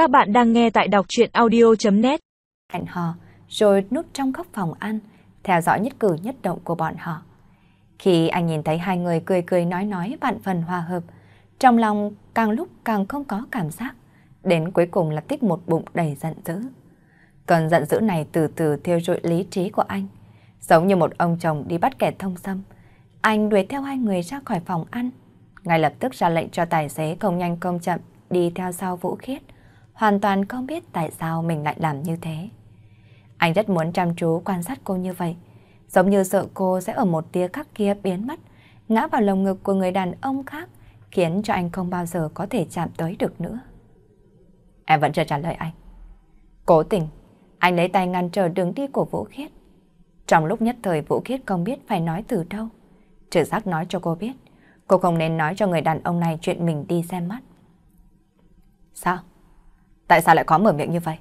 Các bạn đang nghe tại đọc chuyện audio.net Hẹn hò, rồi núp trong góc phòng ăn, theo dõi nhất cử nhất động của bọn họ. Khi anh nhìn thấy hai người cười cười nói nói bạn phần hòa hợp, trong lòng càng lúc càng không có cảm giác, đến cuối cùng là tích một bụng đầy giận dữ. Cơn giận dữ này từ từ thiêu rụi lý trí của anh, giống như một ông chồng đi bắt kẻ thông xâm. Anh đuổi theo hai người ra khỏi phòng ăn, ngay lập tức ra lệnh cho tài xế công nhanh công chậm đi theo sau Vũ Khiết, hoàn toàn không biết tại sao mình lại làm như thế. Anh rất muốn chăm chú quan sát cô như vậy, giống như sợ cô sẽ ở một tia khắc kia biến mất, ngã vào lồng ngực của người đàn ông khác, khiến cho anh không bao giờ có thể chạm tới được nữa. Em vẫn chưa trả lời anh. Cố tình, anh lấy tay ngăn trở đường đi của Vũ Khiết. Trong lúc nhất thời Vũ Khiết không biết phải nói từ đâu. Trừ giác nói cho cô biết, cô không nên nói cho người đàn ông này chuyện mình đi xem mắt. Sao? Tại sao lại có mở miệng như vậy?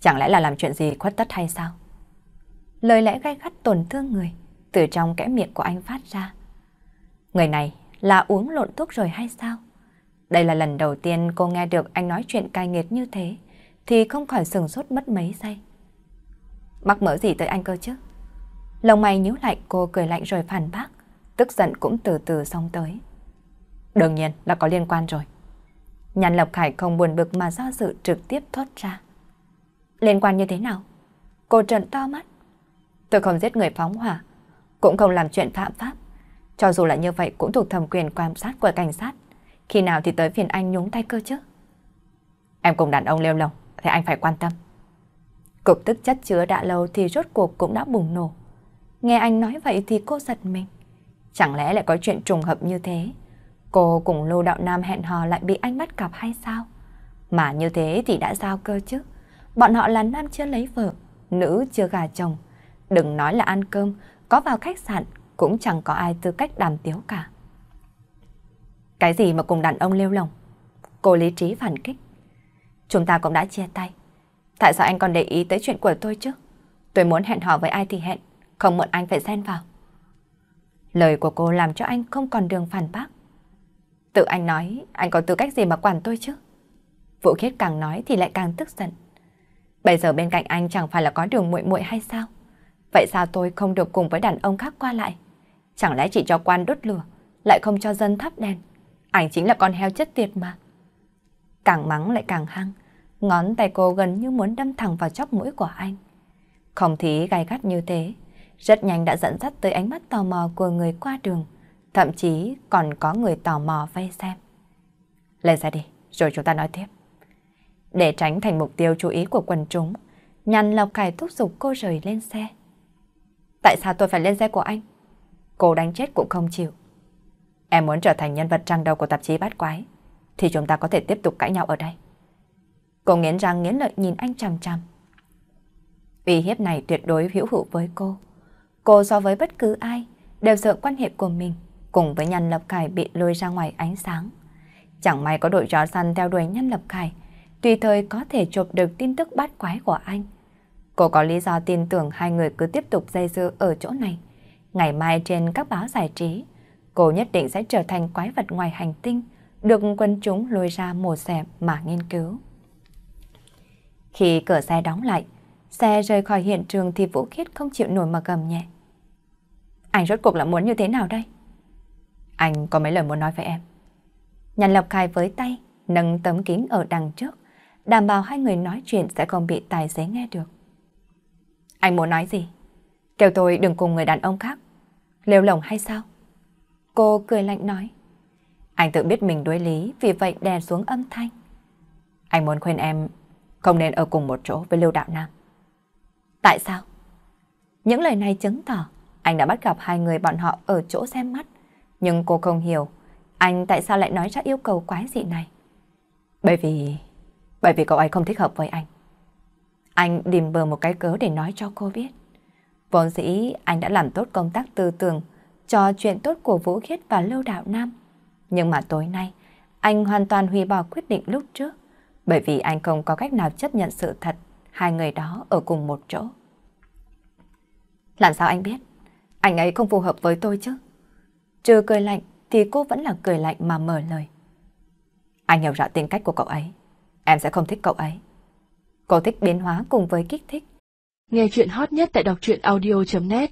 Chẳng lẽ là làm chuyện gì khuất tất hay sao? Lời lẽ gai gắt tổn thương người từ trong kẽ miệng của anh phát ra. Người này là uống lộn thuốc rồi hay sao? Đây là lần đầu tiên cô nghe được anh nói chuyện cay nghiệt như thế thì không khỏi sừng sốt mất mấy giây. Mắc mỡ gì tới anh cơ chứ? Lòng mày nhíu lại cô cười lạnh rồi phản bác, tức giận cũng từ từ xong tới. Đương nhiên là có liên quan rồi. Nhàn Lộc Khải không buồn bực mà do dự trực tiếp thoát ra. Liên quan như thế nào? Cô trợn to mắt. Tôi không giết người phóng hỏa, cũng không làm chuyện phạm pháp. Cho dù là như vậy cũng thuộc thẩm quyền quan sát của cảnh sát. Khi nào thì tới phiền anh nhúng tay cơ chứ? Em cùng đàn ông lêu lồng, thì anh phải quan tâm. Cục tức chất chứa đã lâu thì rốt cuộc cũng đã bùng nổ. Nghe anh nói vậy thì cô giật mình. Chẳng lẽ lại có chuyện trùng hợp như thế? Cô cùng Lưu Đạo Nam hẹn hò lại bị anh bắt cặp hay sao? Mà như thế thì đã sao cơ chứ? Bọn họ là nam chưa lấy vợ, nữ chưa gà chồng. Đừng nói là ăn cơm, có vào khách sạn cũng chẳng có ai tư cách đàm tiếu cả. Cái gì mà cùng đàn ông lêu lồng? Cô lý trí phản kích. Chúng ta cũng đã chia tay. Tại sao anh còn để ý tới chuyện của tôi chứ? Tôi muốn hẹn hò với ai thì hẹn, không mượn anh phải xen vào. Lời của cô làm cho anh không còn đường phản bác. Tự anh nói, anh có tư cách gì mà quản tôi chứ? Vũ Khiết càng nói thì lại càng tức giận. Bây giờ bên cạnh anh chẳng phải là có đường muội muội hay sao? Vậy sao tôi không được cùng với đàn ông khác qua lại? Chẳng lẽ chỉ cho quan đốt lửa, lại không cho dân thắp đèn? Anh chính là con heo chất tiệt mà. Càng mắng lại càng hăng, ngón tay cô gần như muốn đâm thẳng vào chóp mũi của anh. Không khí gai gắt như thế, rất nhanh đã dẫn dắt tới ánh mắt tò mò của người qua đường, thậm chí còn có người tò mò vây xem. Lên xe đi, rồi chúng ta nói tiếp. Để tránh thành mục tiêu chú ý của quần chúng, nhằn Lộc Khải thúc giục cô rời lên xe. Tại sao tôi phải lên xe của anh? Cô đánh chết cũng không chịu. Em muốn trở thành nhân vật trang đầu của tạp chí bát quái, thì chúng ta có thể tiếp tục cãi nhau ở đây. Cô nghiến răng nghiến lợi nhìn anh chằm chằm. Uy hiếp này tuyệt đối hữu hữu với cô. Cô so với bất cứ ai đều sợ quan hệ của mình cùng với Nhân Lập Khải bị lôi ra ngoài ánh sáng. Chẳng may có đội chó săn theo đuổi Nhân Lập Khải, tùy thời có thể chụp được tin tức bát quái của anh. Cô có lý do tin tưởng hai người cứ tiếp tục dây dưa ở chỗ này. Ngày mai trên các báo giải trí, cô nhất định sẽ trở thành quái vật ngoài hành tinh, được quân chúng lôi ra mổ xẻ mà nghiên cứu. Khi cửa xe đóng lại, xe rời khỏi hiện trường thì Vũ Khiết không chịu nổi mà gầm nhẹ. Anh rốt cuộc là muốn như thế nào đây? Anh có mấy lời muốn nói với em. Nhàn Lộc Khai với tay, nâng tấm kính ở đằng trước, đảm bảo hai người nói chuyện sẽ không bị tài xế nghe được. Anh muốn nói gì? Kêu tôi đừng cùng người đàn ông khác. Lêu lồng hay sao? Cô cười lạnh nói. Anh tự biết mình đối lý, vì vậy đè xuống âm thanh. Anh muốn khuyên em không nên ở cùng một chỗ với Lưu Đạo Nam. Tại sao? Những lời này chứng tỏ anh đã bắt gặp hai người bọn họ ở chỗ xem mắt. Nhưng cô không hiểu anh tại sao lại nói ra yêu cầu quái dị này. Bởi vì... Bởi vì cậu ấy không thích hợp với anh. Anh tìm bờ một cái cớ để nói cho cô biết. Vốn dĩ anh đã làm tốt công tác tư tưởng cho chuyện tốt của Vũ Khiết và Lưu Đạo Nam. Nhưng mà tối nay, anh hoàn toàn hủy bỏ quyết định lúc trước, bởi vì anh không có cách nào chấp nhận sự thật hai người đó ở cùng một chỗ. Làm sao anh biết? Anh ấy không phù hợp với tôi chứ? Trừ cười lạnh thì cô vẫn là cười lạnh mà mở lời. Anh hiểu rõ tính cách của cậu ấy. em sẽ không thích cậu ấy. Cô thích biến hóa cùng với kích thích. Nghe chuyện hot nhất tại đọc truyện audio.net